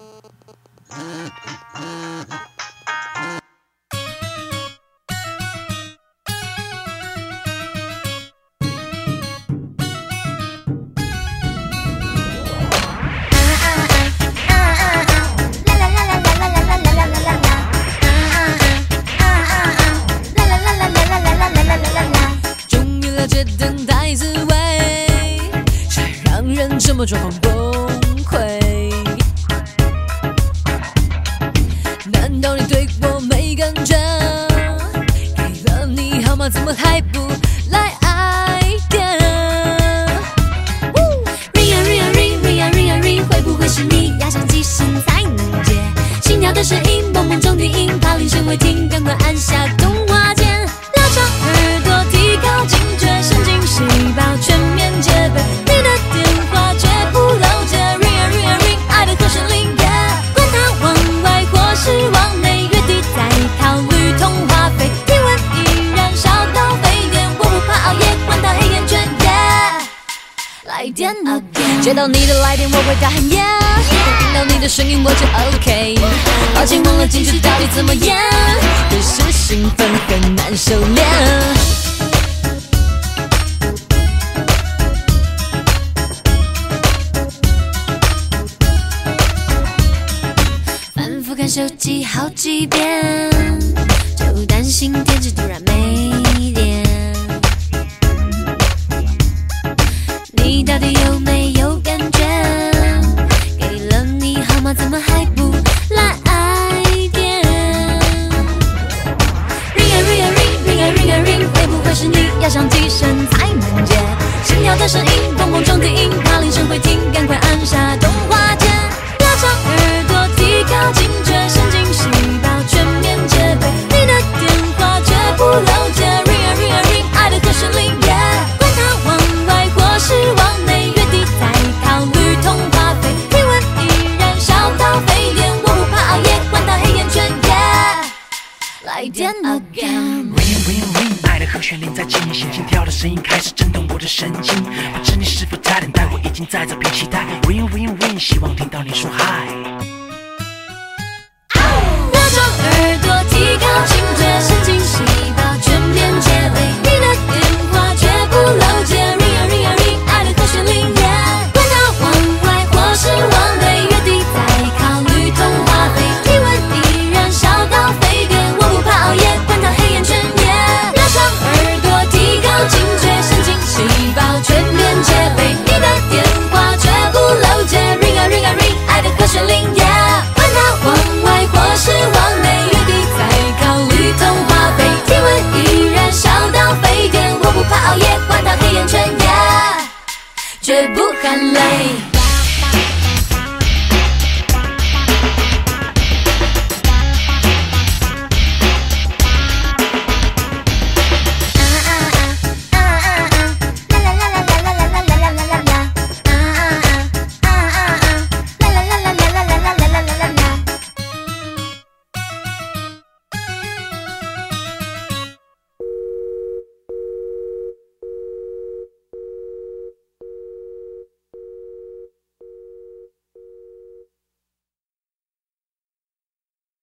哦，终于了解等待滋味，才让人这么抓狂，崩溃。不停赶快按下来电接到你的来电我会答喊 ya 听到你的声音我就 ok 抱歉忘了矜持到底怎么演真是兴奋很难收敛反复看手机好几遍就担心天气突然没你有没有感觉？给了你号码怎么还不来电 ring a ring a ring ring a ring a ring 会不会是你要响几声才能接心跳的声音蹦蹦撞地音怕铃声会停赶快按下旋律在进行，心跳的声音开始震动我的神经。不知你是否在等待，我已经在这边期待。Win win win，希望听到你说哈。Hey.